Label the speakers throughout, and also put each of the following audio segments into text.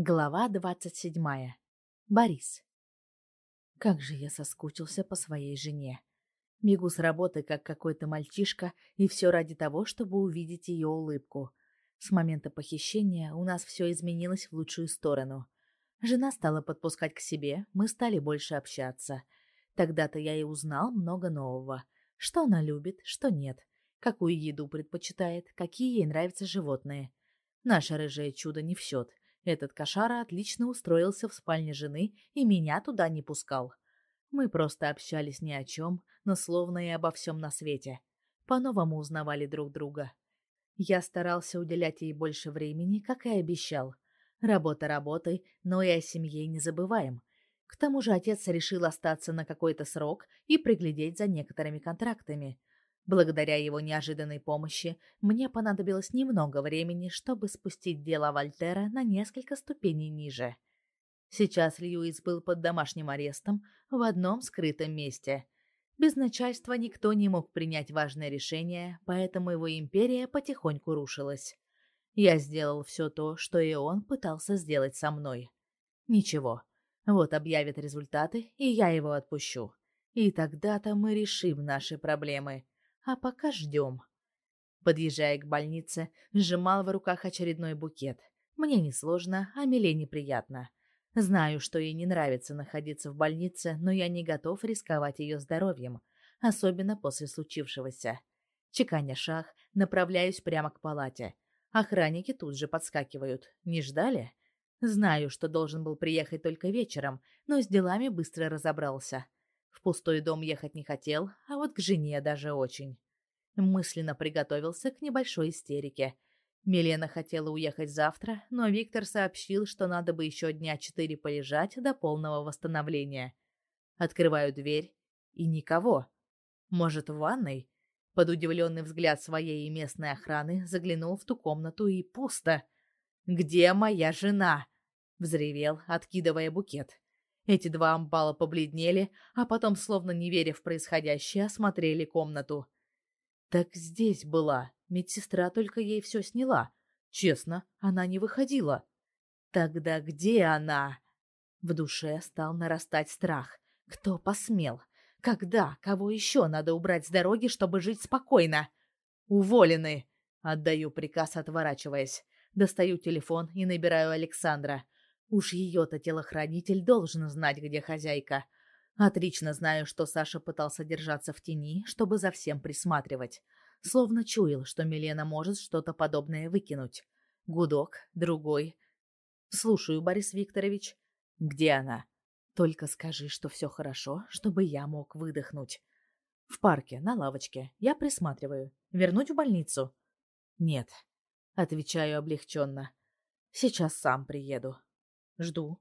Speaker 1: Глава двадцать седьмая. Борис. Как же я соскучился по своей жене. Бегу с работы, как какой-то мальчишка, и все ради того, чтобы увидеть ее улыбку. С момента похищения у нас все изменилось в лучшую сторону. Жена стала подпускать к себе, мы стали больше общаться. Тогда-то я и узнал много нового. Что она любит, что нет. Какую еду предпочитает, какие ей нравятся животные. Наше рыжее чудо не в счет. Этот кошара отлично устроился в спальне жены и меня туда не пускал. Мы просто общались ни о чем, но словно и обо всем на свете. По-новому узнавали друг друга. Я старался уделять ей больше времени, как и обещал. Работа работой, но и о семье не забываем. К тому же отец решил остаться на какой-то срок и приглядеть за некоторыми контрактами. Благодаря его неожиданной помощи мне понадобилось немного времени, чтобы спустить дело Вольтера на несколько ступеней ниже. Сейчас Льюис был под домашним арестом в одном скрытом месте. Без начальства никто не мог принять важное решение, поэтому его империя потихоньку рушилась. Я сделал все то, что и он пытался сделать со мной. Ничего. Вот объявят результаты, и я его отпущу. И тогда-то мы решим наши проблемы. А пока ждем. Подъезжая к больнице, сжимал в руках очередной букет. Мне несложно, а Миле неприятно. Знаю, что ей не нравится находиться в больнице, но я не готов рисковать ее здоровьем, особенно после случившегося. Чеканя шаг, направляюсь прямо к палате. Охранники тут же подскакивают. Не ждали? Знаю, что должен был приехать только вечером, но с делами быстро разобрался. В пустой дом ехать не хотел, а вот к жене даже очень. Мысленно приготовился к небольшой истерике. Милена хотела уехать завтра, но Виктор сообщил, что надо бы еще дня четыре полежать до полного восстановления. Открываю дверь, и никого. Может, в ванной? Под удивленный взгляд своей и местной охраны заглянул в ту комнату и пусто. «Где моя жена?» — взревел, откидывая букет. Эти два амбала побледнели, а потом, словно не веря в происходящее, осмотрели комнату. Так здесь была. Медсестра только ей все сняла. Честно, она не выходила. Тогда где она? В душе стал нарастать страх. Кто посмел? Когда? Кого еще надо убрать с дороги, чтобы жить спокойно? Уволены. Отдаю приказ, отворачиваясь. Достаю телефон и набираю Александра. Уж ее-то телохранитель должен знать, где хозяйка. Отлично знаю, что Саша пытался держаться в тени, чтобы за всем присматривать. Словно чуял, что Милена может что-то подобное выкинуть. Гудок, другой. Слушаю, Борис Викторович. Где она? Только скажи, что все хорошо, чтобы я мог выдохнуть. В парке, на лавочке. Я присматриваю. Вернуть в больницу? Нет. Отвечаю облегченно. Сейчас сам приеду. Жду.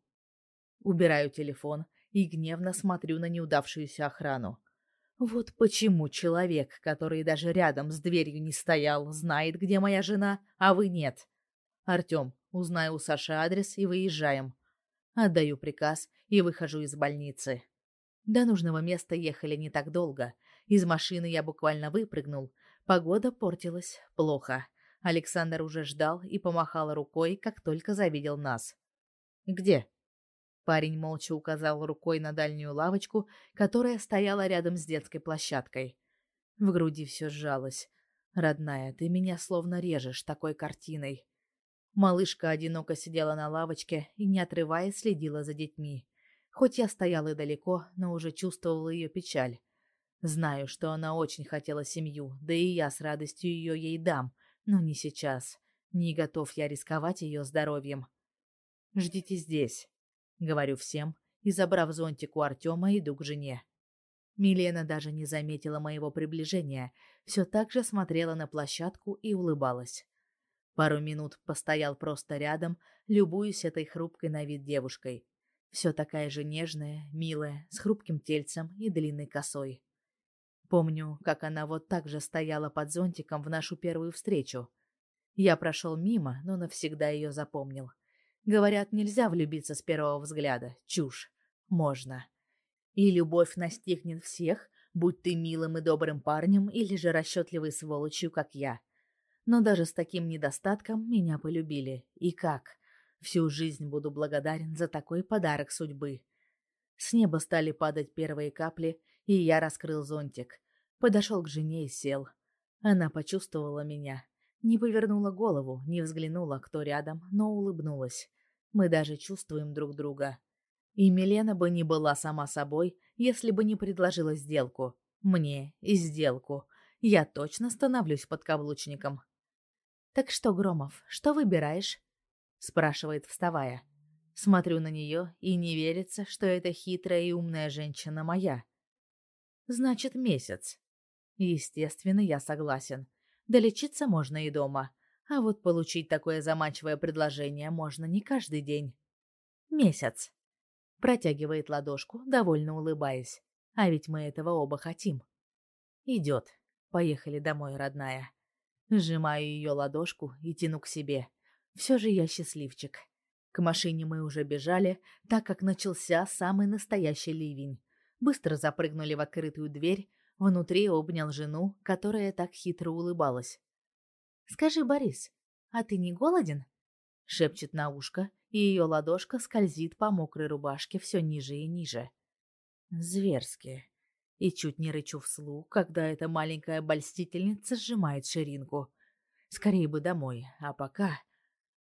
Speaker 1: Убираю телефон и гневно смотрю на неудавшуюся охрану. Вот почему человек, который даже рядом с дверью не стоял, знает, где моя жена, а вы нет. Артем, узнаю у Саши адрес и выезжаем. Отдаю приказ и выхожу из больницы. До нужного места ехали не так долго. Из машины я буквально выпрыгнул. Погода портилась плохо. Александр уже ждал и помахал рукой, как только завидел нас. «Где?» Парень молча указал рукой на дальнюю лавочку, которая стояла рядом с детской площадкой. В груди все сжалось. «Родная, ты меня словно режешь такой картиной». Малышка одиноко сидела на лавочке и, не отрываясь, следила за детьми. Хоть я стоял и далеко, но уже чувствовал ее печаль. Знаю, что она очень хотела семью, да и я с радостью ее ей дам, но не сейчас. Не готов я рисковать ее здоровьем. Ждите здесь, говорю всем, и забрав зонтик у Артема, иду к жене. Милена даже не заметила моего приближения, все так же смотрела на площадку и улыбалась. Пару минут постоял просто рядом, любуясь этой хрупкой на вид девушкой. Все такая же нежная, милая, с хрупким тельцем и длинной косой. Помню, как она вот так же стояла под зонтиком в нашу первую встречу. Я прошел мимо, но навсегда ее запомнил. Говорят, нельзя влюбиться с первого взгляда. Чушь. Можно. И любовь настигнет всех, будь ты милым и добрым парнем или же расчетливой сволочью, как я. Но даже с таким недостатком меня полюбили. И как? Всю жизнь буду благодарен за такой подарок судьбы. С неба стали падать первые капли, и я раскрыл зонтик. Подошел к жене и сел. Она почувствовала меня. Не повернула голову, не взглянула, кто рядом, но улыбнулась. Мы даже чувствуем друг друга. И Милена бы не была сама собой, если бы не предложила сделку. Мне и сделку. Я точно становлюсь подкаблучником. «Так что, Громов, что выбираешь?» спрашивает, вставая. Смотрю на нее и не верится, что эта хитрая и умная женщина моя. Значит, месяц. Естественно, я согласен. Долечиться можно и дома. А вот получить такое заманчивое предложение можно не каждый день. Месяц. Протягивает ладошку, довольно улыбаясь. А ведь мы этого оба хотим. Идет. Поехали домой, родная. Сжимаю ее ладошку и тяну к себе. Все же я счастливчик. К машине мы уже бежали, так как начался самый настоящий ливень. Быстро запрыгнули в открытую дверь, внутри обнял жену, которая так хитро улыбалась. «Скажи, Борис, а ты не голоден?» Шепчет на ушко, и ее ладошка скользит по мокрой рубашке все ниже и ниже. Зверски. И чуть не рычу вслух, когда эта маленькая обольстительница сжимает ширинку. Скорее бы домой, а пока...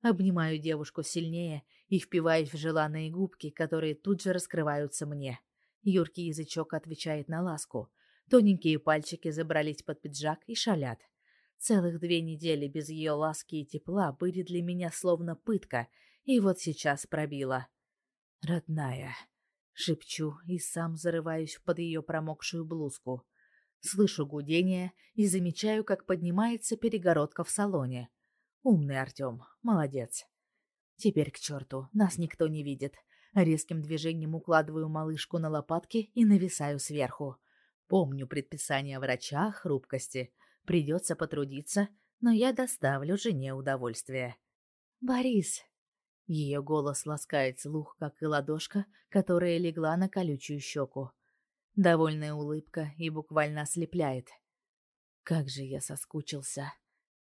Speaker 1: Обнимаю девушку сильнее и впиваюсь в желанные губки, которые тут же раскрываются мне. Юркий язычок отвечает на ласку. Тоненькие пальчики забрались под пиджак и шалят. Целых две недели без ее ласки и тепла были для меня словно пытка, и вот сейчас пробила. «Родная», — шепчу и сам зарываюсь под ее промокшую блузку. Слышу гудение и замечаю, как поднимается перегородка в салоне — Умный Артем, молодец. Теперь к черту, нас никто не видит. Резким движением укладываю малышку на лопатки и нависаю сверху. Помню предписание врача хрупкости. Придется потрудиться, но я доставлю жене удовольствие. «Борис!» Ее голос ласкает слух, как и ладошка, которая легла на колючую щеку. Довольная улыбка и буквально ослепляет. Как же я соскучился.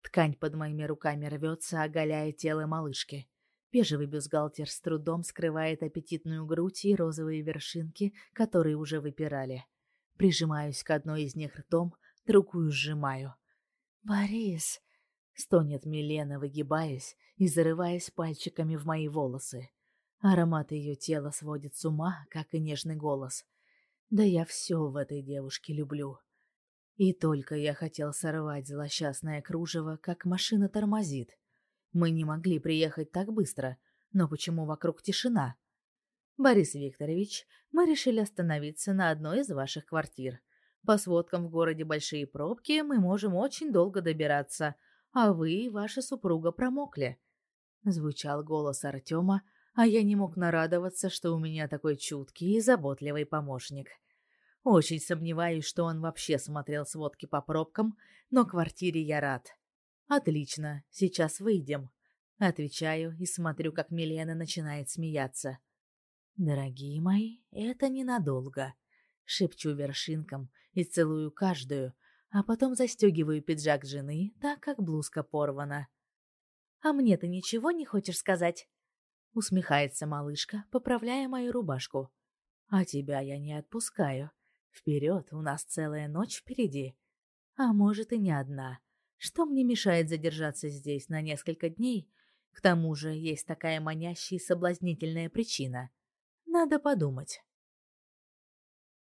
Speaker 1: Ткань под моими руками рвется, оголяя тело малышки. Бежевый бюстгальтер с трудом скрывает аппетитную грудь и розовые вершинки, которые уже выпирали. Прижимаюсь к одной из них ртом, другую сжимаю. «Борис!» — стонет Милена, выгибаясь и зарываясь пальчиками в мои волосы. Аромат ее тела сводит с ума, как и нежный голос. Да я все в этой девушке люблю. И только я хотел сорвать злосчастное кружево, как машина тормозит. Мы не могли приехать так быстро, но почему вокруг тишина? Борис Викторович, мы решили остановиться на одной из ваших квартир. По сводкам в городе большие пробки, мы можем очень долго добираться, а вы и ваша супруга промокли. Звучал голос Артема, а я не мог нарадоваться, что у меня такой чуткий и заботливый помощник. Очень сомневаюсь, что он вообще смотрел сводки по пробкам, но квартире я рад. Отлично, сейчас выйдем. Отвечаю и смотрю, как Милена начинает смеяться. Дорогие мои, это ненадолго. Шепчу вершинкам и целую каждую, а потом застегиваю пиджак жены, так как блузка порвана. «А мне ты ничего не хочешь сказать?» Усмехается малышка, поправляя мою рубашку. «А тебя я не отпускаю. Вперед, у нас целая ночь впереди. А может и не одна. Что мне мешает задержаться здесь на несколько дней? К тому же есть такая манящая и соблазнительная причина. Надо подумать.